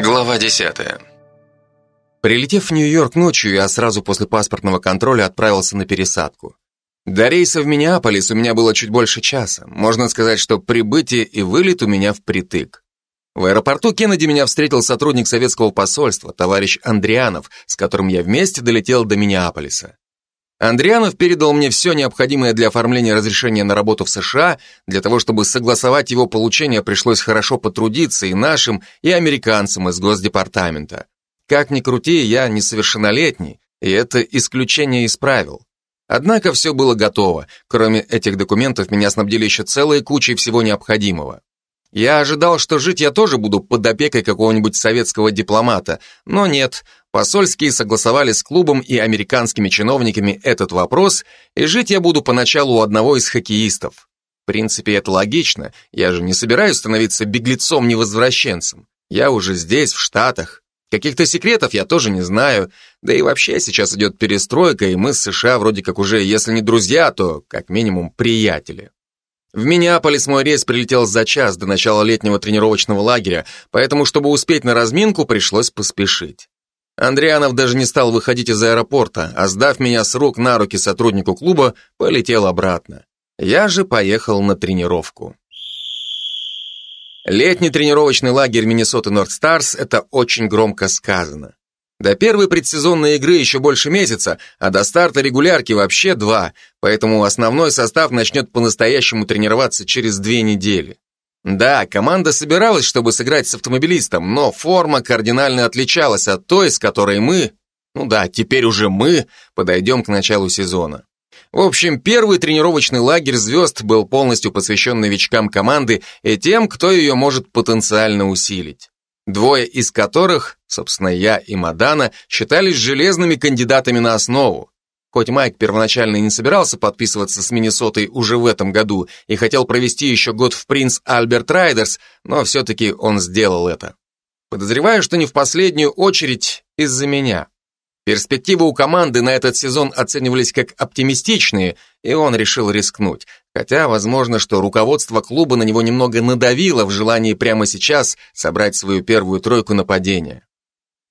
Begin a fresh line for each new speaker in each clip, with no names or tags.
Глава 10.
Прилетев в Нью-Йорк ночью, я сразу после паспортного контроля отправился на пересадку. До рейса в Миннеаполис у меня было чуть больше часа. Можно сказать, что прибытие и вылет у меня впритык. В аэропорту Кеннеди меня встретил сотрудник советского посольства, товарищ Андрианов, с которым я вместе долетел до Миннеаполиса. Андрианов передал мне все необходимое для оформления разрешения на работу в США. Для того, чтобы согласовать его получение, пришлось хорошо потрудиться и нашим, и американцам из Госдепартамента. Как ни крути, я несовершеннолетний, и это исключение исправил. Однако все было готово. Кроме этих документов, меня снабдили еще целой кучей всего необходимого. Я ожидал, что жить я тоже буду под опекой какого-нибудь советского дипломата, но нет, посольские согласовали с клубом и американскими чиновниками этот вопрос, и жить я буду поначалу у одного из хоккеистов. В принципе, это логично, я же не собираюсь становиться беглецом-невозвращенцем. Я уже здесь, в Штатах. Каких-то секретов я тоже не знаю, да и вообще сейчас идет перестройка, и мы с США вроде как уже, если не друзья, то как минимум приятели. В Миннеаполис мой рейс прилетел за час до начала летнего тренировочного лагеря, поэтому, чтобы успеть на разминку, пришлось поспешить. Андрианов даже не стал выходить из аэропорта, а сдав меня с рук на руки сотруднику клуба, полетел обратно. Я же поехал на тренировку. Летний тренировочный лагерь Миннесоты Норд Старс – это очень громко сказано. До первой предсезонной игры еще больше месяца, а до старта регулярки вообще два, поэтому основной состав начнет по-настоящему тренироваться через две недели. Да, команда собиралась, чтобы сыграть с автомобилистом, но форма кардинально отличалась от той, с которой мы, ну да, теперь уже мы, подойдем к началу сезона. В общем, первый тренировочный лагерь звезд был полностью посвящен новичкам команды и тем, кто ее может потенциально усилить двое из которых, собственно, я и Мадана, считались железными кандидатами на основу. Хоть Майк первоначально и не собирался подписываться с Миннесотой уже в этом году и хотел провести еще год в Принц Альберт Райдерс, но все-таки он сделал это. Подозреваю, что не в последнюю очередь из-за меня. Перспективы у команды на этот сезон оценивались как оптимистичные, и он решил рискнуть. Хотя, возможно, что руководство клуба на него немного надавило в желании прямо сейчас собрать свою первую тройку нападения.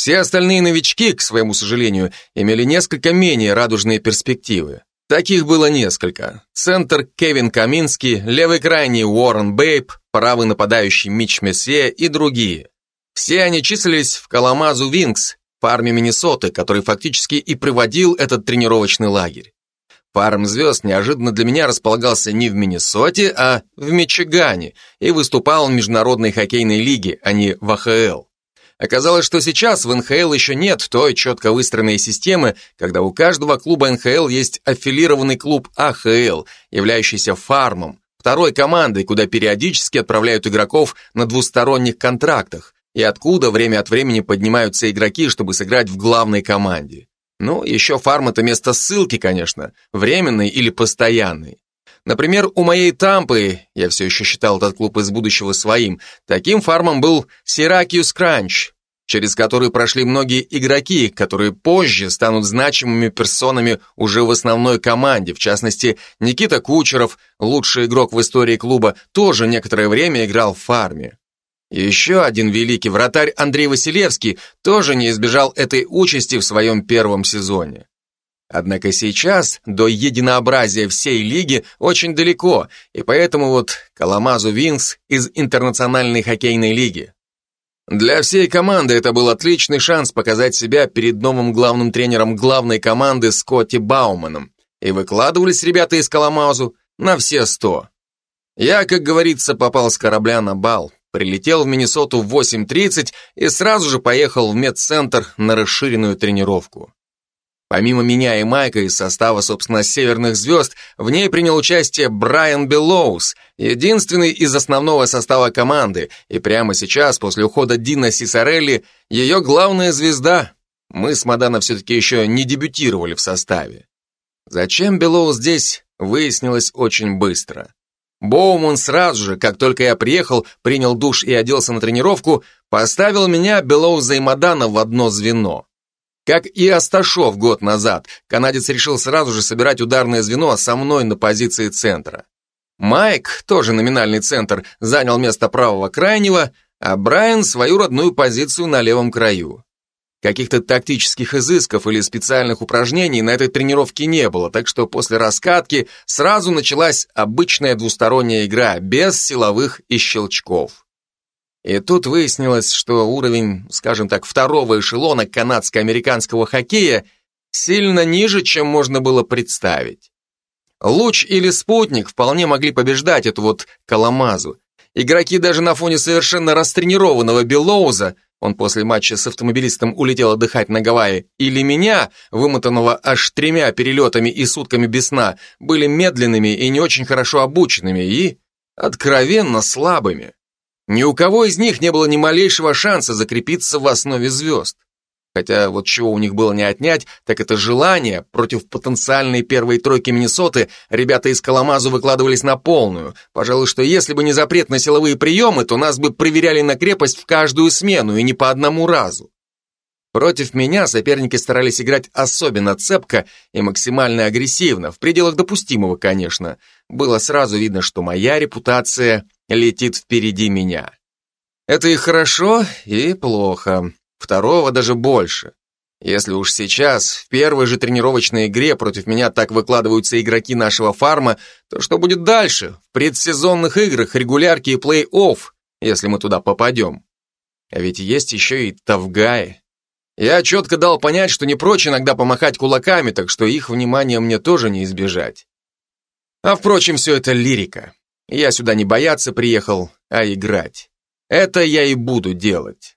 Все остальные новички, к своему сожалению, имели несколько менее радужные перспективы. Таких было несколько. Центр Кевин Каминский, левый крайний Уоррен Бейб, правый нападающий Мич Месье и другие. Все они числились в Каламазу Винкс, фарме Миннесоты, который фактически и проводил этот тренировочный лагерь. Фарм звезд неожиданно для меня располагался не в Миннесоте, а в Мичигане и выступал в Международной хоккейной лиге, а не в АХЛ. Оказалось, что сейчас в НХЛ еще нет той четко выстроенной системы, когда у каждого клуба НХЛ есть аффилированный клуб АХЛ, являющийся фармом, второй командой, куда периодически отправляют игроков на двусторонних контрактах, и откуда время от времени поднимаются игроки, чтобы сыграть в главной команде. Ну, еще фарм это место ссылки, конечно, временный или постоянный. Например, у моей Тампы, я все еще считал этот клуб из будущего своим, таким фармом был Syracuse Crunch, через который прошли многие игроки, которые позже станут значимыми персонами уже в основной команде, в частности, Никита Кучеров, лучший игрок в истории клуба, тоже некоторое время играл в фарме. Еще один великий вратарь Андрей Василевский тоже не избежал этой участи в своем первом сезоне. Однако сейчас до единообразия всей лиги очень далеко, и поэтому вот Каламазу Винс из Интернациональной хоккейной лиги. Для всей команды это был отличный шанс показать себя перед новым главным тренером главной команды Скотти Бауманом, и выкладывались ребята из Каламазу на все сто. Я, как говорится, попал с корабля на бал, Прилетел в Миннесоту в 8.30 и сразу же поехал в медцентр на расширенную тренировку. Помимо меня и Майка из состава, собственно, «Северных звезд», в ней принял участие Брайан Беллоус, единственный из основного состава команды, и прямо сейчас, после ухода Дина Сисарелли, ее главная звезда. Мы с Мадана все-таки еще не дебютировали в составе. Зачем Беллоус здесь, выяснилось очень быстро. Боуман сразу же, как только я приехал, принял душ и оделся на тренировку, поставил меня, Белоуза и Мадана в одно звено. Как и Асташов год назад, канадец решил сразу же собирать ударное звено со мной на позиции центра. Майк, тоже номинальный центр, занял место правого крайнего, а Брайан свою родную позицию на левом краю. Каких-то тактических изысков или специальных упражнений на этой тренировке не было, так что после раскатки сразу началась обычная двусторонняя игра, без силовых и щелчков. И тут выяснилось, что уровень, скажем так, второго эшелона канадско-американского хоккея сильно ниже, чем можно было представить. Луч или спутник вполне могли побеждать эту вот Каламазу. Игроки даже на фоне совершенно растренированного Белоуза, он после матча с автомобилистом улетел отдыхать на Гавайи, или меня, вымотанного аж тремя перелетами и сутками без сна, были медленными и не очень хорошо обученными и откровенно слабыми. Ни у кого из них не было ни малейшего шанса закрепиться в основе звезд. Хотя вот чего у них было не отнять, так это желание. Против потенциальной первой тройки Миннесоты ребята из Коломазу выкладывались на полную. Пожалуй, что если бы не запрет на силовые приемы, то нас бы проверяли на крепость в каждую смену и не по одному разу. Против меня соперники старались играть особенно цепко и максимально агрессивно, в пределах допустимого, конечно. Было сразу видно, что моя репутация летит впереди меня. Это и хорошо, и плохо. Второго даже больше. Если уж сейчас, в первой же тренировочной игре против меня так выкладываются игроки нашего фарма, то что будет дальше, в предсезонных играх, регулярки и плей-офф, если мы туда попадем? А ведь есть еще и Тавгаи. Я четко дал понять, что не прочь иногда помахать кулаками, так что их внимания мне тоже не избежать. А впрочем, все это лирика. Я сюда не бояться приехал, а играть. Это я и буду делать.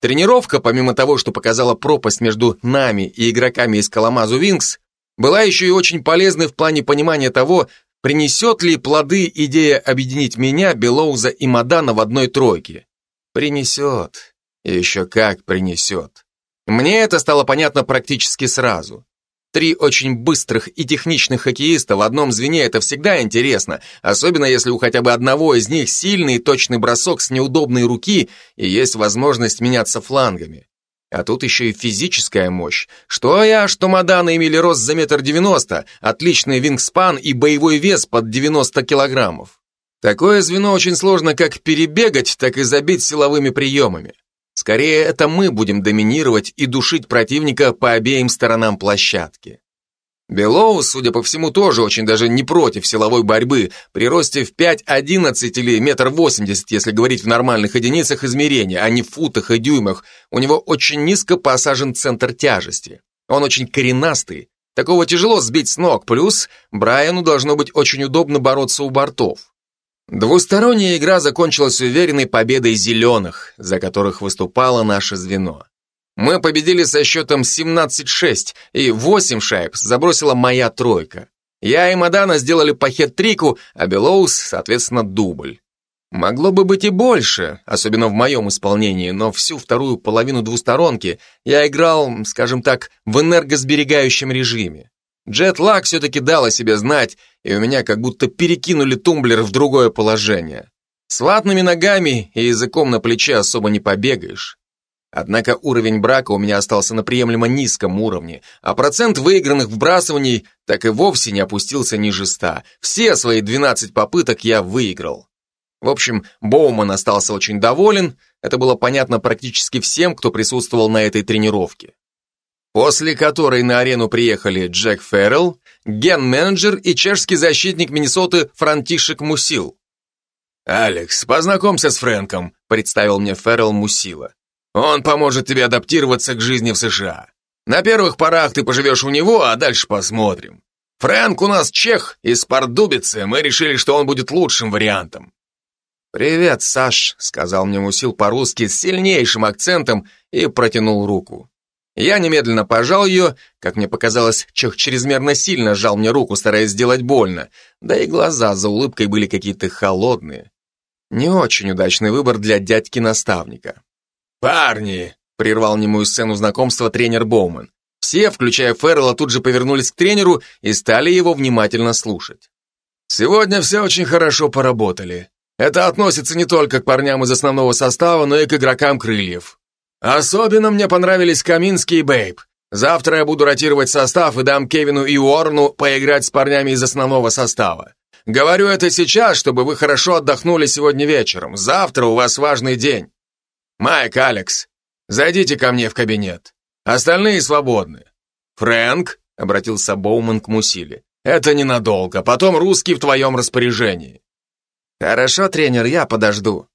Тренировка, помимо того, что показала пропасть между нами и игроками из Каламазу Винкс, была еще и очень полезной в плане понимания того, принесет ли плоды идея объединить меня, Белоуза и Мадана в одной тройке. Принесет. Еще как принесет. Мне это стало понятно практически сразу. Три очень быстрых и техничных хоккеиста в одном звене – это всегда интересно, особенно если у хотя бы одного из них сильный и точный бросок с неудобной руки и есть возможность меняться флангами. А тут еще и физическая мощь. Что я, что Мадана имели рост за метр девяносто, отличный вингспан и боевой вес под 90 килограммов. Такое звено очень сложно как перебегать, так и забить силовыми приемами. Скорее, это мы будем доминировать и душить противника по обеим сторонам площадки. Белоу, судя по всему, тоже очень даже не против силовой борьбы, при росте в 5,11 или метр восемьдесят, если говорить в нормальных единицах измерения, а не в футах и дюймах, у него очень низко посажен центр тяжести. Он очень коренастый, такого тяжело сбить с ног, плюс Брайану должно быть очень удобно бороться у бортов. Двусторонняя игра закончилась уверенной победой зеленых, за которых выступало наше звено. Мы победили со счетом 17-6, и 8 шайб забросила моя тройка. Я и Мадана сделали по хет-трику, а Белоус, соответственно, дубль. Могло бы быть и больше, особенно в моем исполнении, но всю вторую половину двусторонки я играл, скажем так, в энергосберегающем режиме. Джет-лаг все-таки дал о себе знать, и у меня как будто перекинули тумблер в другое положение. С ватными ногами и языком на плече особо не побегаешь. Однако уровень брака у меня остался на приемлемо низком уровне, а процент выигранных вбрасываний так и вовсе не опустился ниже ста. Все свои 12 попыток я выиграл. В общем, Боуман остался очень доволен, это было понятно практически всем, кто присутствовал на этой тренировке. После которой на арену приехали Джек Феррелл, ген-менеджер и чешский защитник Миннесоты Франтишек Мусил. «Алекс, познакомься с Фрэнком», — представил мне Феррелл Мусила. «Он поможет тебе адаптироваться к жизни в США. На первых порах ты поживешь у него, а дальше посмотрим. Фрэнк у нас чех из Пардубицы, мы решили, что он будет лучшим вариантом». «Привет, Саш», — сказал мне Мусил по-русски с сильнейшим акцентом и протянул руку. Я немедленно пожал ее, как мне показалось, Чех чрезмерно сильно сжал мне руку, стараясь сделать больно, да и глаза за улыбкой были какие-то холодные. Не очень удачный выбор для дядьки-наставника. «Парни!» — прервал немую сцену знакомства тренер Боуман. Все, включая Феррелла, тут же повернулись к тренеру и стали его внимательно слушать. «Сегодня все очень хорошо поработали. Это относится не только к парням из основного состава, но и к игрокам крыльев. Особенно мне понравились Каминский и Бейб. Завтра я буду ротировать состав и дам Кевину и Уорну поиграть с парнями из основного состава. Говорю это сейчас, чтобы вы хорошо отдохнули сегодня вечером. Завтра у вас важный день. Майк, Алекс, зайдите ко мне в кабинет. Остальные свободны. Фрэнк, обратился Боуман к Мусиле. Это ненадолго, потом русский в твоем распоряжении. Хорошо, тренер, я подожду.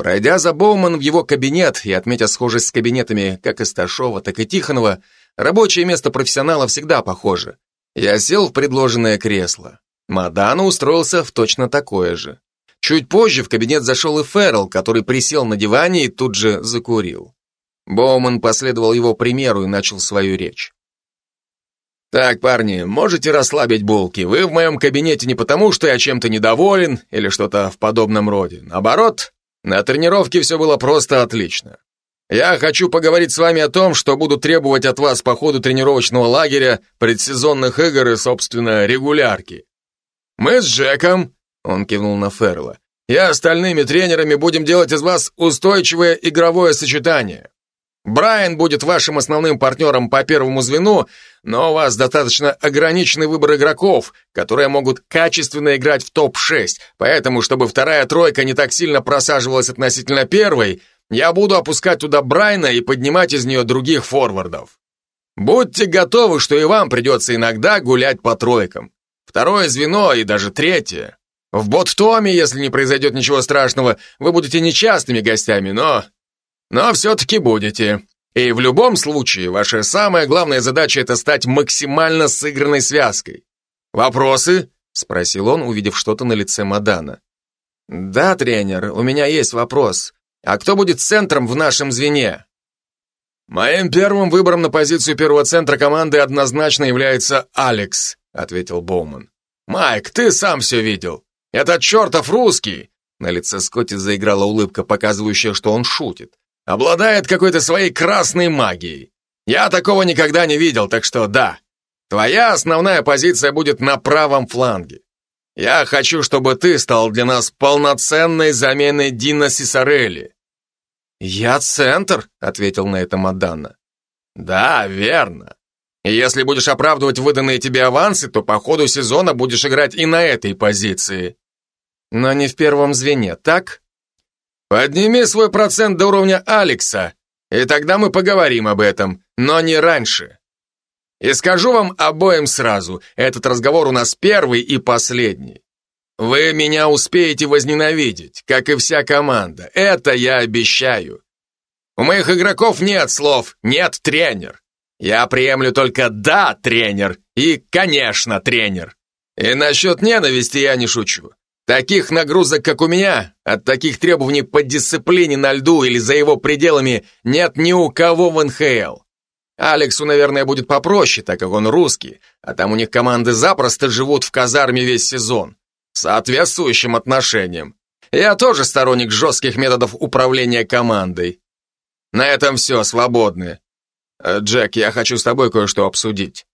Пройдя за Боуман в его кабинет и отметя схожесть с кабинетами как Исташова, так и Тихонова, рабочее место профессионала всегда похоже. Я сел в предложенное кресло. Мадана устроился в точно такое же. Чуть позже в кабинет зашел и Феррелл, который присел на диване и тут же закурил. Боуман последовал его примеру и начал свою речь. «Так, парни, можете расслабить булки. Вы в моем кабинете не потому, что я чем-то недоволен или что-то в подобном роде. Наоборот, на тренировке все было просто отлично. Я хочу поговорить с вами о том, что буду требовать от вас по ходу тренировочного лагеря, предсезонных игр и, собственно, регулярки. Мы с Джеком, он кивнул на Ферла, и остальными тренерами будем делать из вас устойчивое игровое сочетание. Брайан будет вашим основным партнером по первому звену, но у вас достаточно ограниченный выбор игроков, которые могут качественно играть в топ-6, поэтому, чтобы вторая тройка не так сильно просаживалась относительно первой, я буду опускать туда Брайна и поднимать из нее других форвардов. Будьте готовы, что и вам придется иногда гулять по тройкам. Второе звено и даже третье. В Боттоме, если не произойдет ничего страшного, вы будете нечастыми гостями, но но все-таки будете. И в любом случае, ваша самая главная задача это стать максимально сыгранной связкой. Вопросы? Спросил он, увидев что-то на лице Мадана. Да, тренер, у меня есть вопрос. А кто будет центром в нашем звене? Моим первым выбором на позицию первого центра команды однозначно является Алекс, ответил Боуман. Майк, ты сам все видел. Этот чертов русский. На лице Скотти заиграла улыбка, показывающая, что он шутит обладает какой-то своей красной магией. Я такого никогда не видел, так что да, твоя основная позиция будет на правом фланге. Я хочу, чтобы ты стал для нас полноценной заменой Дина Сисарелли. Я центр, ответил на это Маданна. Да, верно. И если будешь оправдывать выданные тебе авансы, то по ходу сезона будешь играть и на этой позиции. Но не в первом звене, так? Подними свой процент до уровня Алекса, и тогда мы поговорим об этом, но не раньше. И скажу вам обоим сразу, этот разговор у нас первый и последний. Вы меня успеете возненавидеть, как и вся команда, это я обещаю. У моих игроков нет слов «нет, тренер». Я приемлю только «да, тренер» и «конечно, тренер». И насчет ненависти я не шучу. Таких нагрузок, как у меня, от таких требований по дисциплине на льду или за его пределами нет ни у кого в НХЛ. Алексу, наверное, будет попроще, так как он русский, а там у них команды запросто живут в казарме весь сезон. Соответствующим отношением. Я тоже сторонник жестких методов управления командой. На этом все, свободны. Э, Джек, я хочу с тобой кое-что обсудить.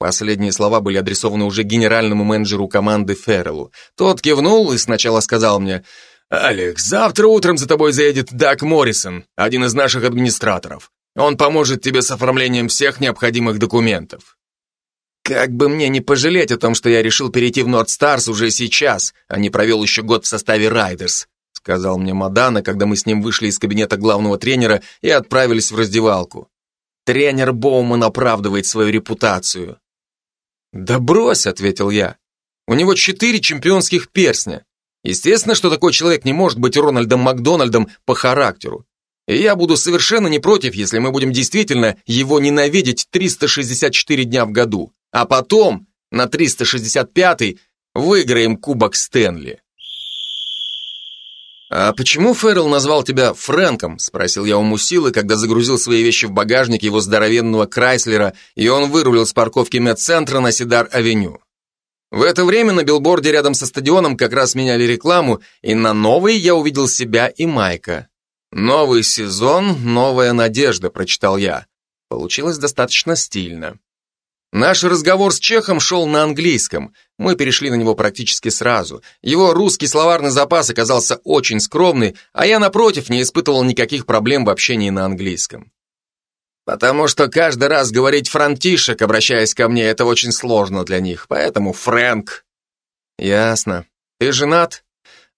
Последние слова были адресованы уже генеральному менеджеру команды Ферреллу. Тот кивнул и сначала сказал мне, «Алекс, завтра утром за тобой заедет Даг Моррисон, один из наших администраторов. Он поможет тебе с оформлением всех необходимых документов». Как бы мне не пожалеть о том, что я решил перейти в Норд Старс уже сейчас, а не провел еще год в составе Райдерс, сказал мне Мадана, когда мы с ним вышли из кабинета главного тренера и отправились в раздевалку. Тренер Боуман оправдывает свою репутацию. «Да брось», — ответил я. «У него четыре чемпионских перстня. Естественно, что такой человек не может быть Рональдом Макдональдом по характеру. И я буду совершенно не против, если мы будем действительно его ненавидеть 364 дня в году, а потом, на 365-й, выиграем Кубок Стэнли». «А почему Феррелл назвал тебя Фрэнком?» – спросил я у Мусилы, когда загрузил свои вещи в багажник его здоровенного Крайслера, и он вырулил с парковки медцентра на Сидар-авеню. В это время на билборде рядом со стадионом как раз меняли рекламу, и на новой я увидел себя и Майка. «Новый сезон, новая надежда», – прочитал я. Получилось достаточно стильно. Наш разговор с Чехом шел на английском. Мы перешли на него практически сразу. Его русский словарный запас оказался очень скромный, а я, напротив, не испытывал никаких проблем в общении на английском. Потому что каждый раз говорить «франтишек», обращаясь ко мне, это очень сложно для них, поэтому «Фрэнк». Ясно. Ты женат?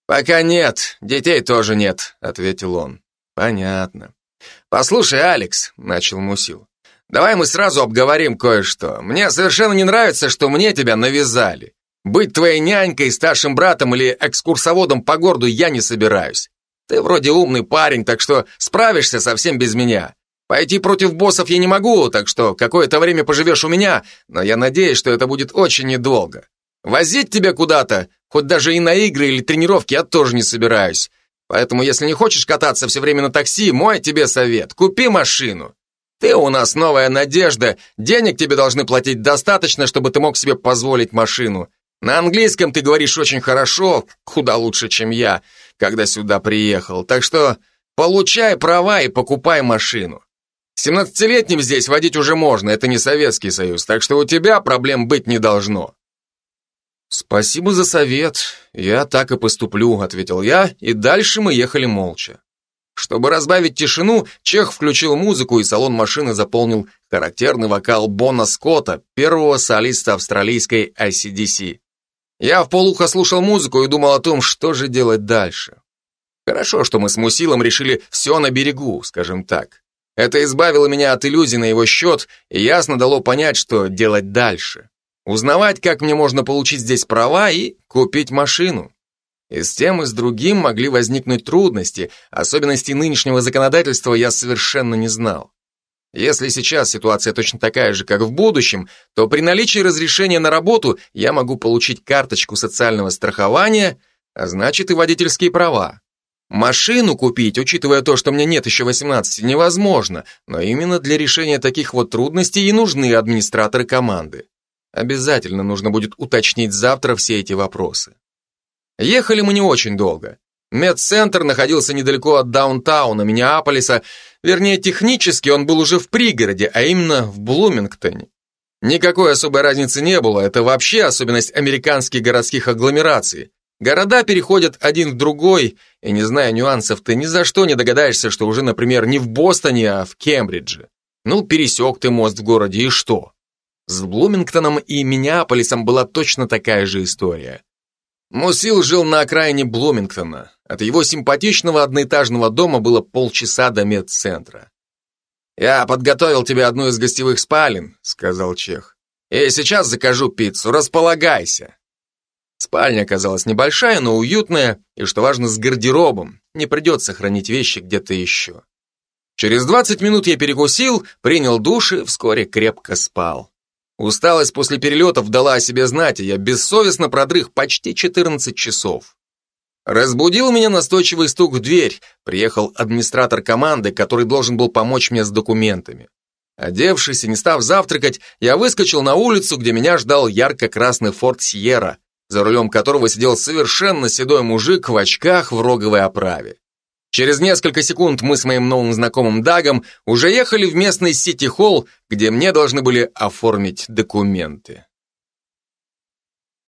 Пока нет, детей тоже нет, ответил он. Понятно. Послушай, Алекс, начал Мусил. Давай мы сразу обговорим кое-что. Мне совершенно не нравится, что мне тебя навязали. Быть твоей нянькой, старшим братом или экскурсоводом по городу я не собираюсь. Ты вроде умный парень, так что справишься совсем без меня. Пойти против боссов я не могу, так что какое-то время поживешь у меня, но я надеюсь, что это будет очень недолго. Возить тебя куда-то, хоть даже и на игры или тренировки, я тоже не собираюсь. Поэтому, если не хочешь кататься все время на такси, мой тебе совет – купи машину. Ты у нас новая надежда, денег тебе должны платить достаточно, чтобы ты мог себе позволить машину. На английском ты говоришь очень хорошо, куда лучше, чем я, когда сюда приехал. Так что получай права и покупай машину. Семнадцатилетним здесь водить уже можно, это не Советский Союз, так что у тебя проблем быть не должно. Спасибо за совет, я так и поступлю, ответил я, и дальше мы ехали молча. Чтобы разбавить тишину, Чех включил музыку, и салон машины заполнил характерный вокал Бона Скотта, первого солиста австралийской ICDC. Я в полухо слушал музыку и думал о том, что же делать дальше. Хорошо, что мы с Мусилом решили все на берегу, скажем так. Это избавило меня от иллюзий на его счет и ясно дало понять, что делать дальше. Узнавать, как мне можно получить здесь права и купить машину. И с тем, и с другим могли возникнуть трудности, особенности нынешнего законодательства я совершенно не знал. Если сейчас ситуация точно такая же, как в будущем, то при наличии разрешения на работу я могу получить карточку социального страхования, а значит и водительские права. Машину купить, учитывая то, что мне нет еще 18, невозможно, но именно для решения таких вот трудностей и нужны администраторы команды. Обязательно нужно будет уточнить завтра все эти вопросы. Ехали мы не очень долго. Медцентр находился недалеко от даунтауна Миннеаполиса, вернее, технически он был уже в пригороде, а именно в Блумингтоне. Никакой особой разницы не было, это вообще особенность американских городских агломераций. Города переходят один в другой, и не зная нюансов, ты ни за что не догадаешься, что уже, например, не в Бостоне, а в Кембридже. Ну, пересек ты мост в городе, и что? С Блумингтоном и Миннеаполисом была точно такая же история. Мусил жил на окраине Блумингтона. От его симпатичного одноэтажного дома было полчаса до медцентра. «Я подготовил тебе одну из гостевых спален», — сказал Чех. «И сейчас закажу пиццу, располагайся». Спальня оказалась небольшая, но уютная, и, что важно, с гардеробом. Не придется хранить вещи где-то еще. Через 20 минут я перекусил, принял душ и вскоре крепко спал. Усталость после перелетов дала о себе знать, и я бессовестно продрых почти 14 часов. Разбудил меня настойчивый стук в дверь. Приехал администратор команды, который должен был помочь мне с документами. Одевшись и не став завтракать, я выскочил на улицу, где меня ждал ярко-красный форт Сьерра, за рулем которого сидел совершенно седой мужик в очках в роговой оправе. Через несколько секунд мы с моим новым знакомым Дагом уже ехали в местный сити-холл, где мне должны были оформить документы.